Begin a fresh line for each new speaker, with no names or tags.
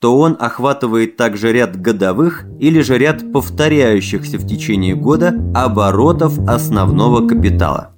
то он охватывает также ряд годовых или же ряд повторяющихся в течение года оборотов основного капитала.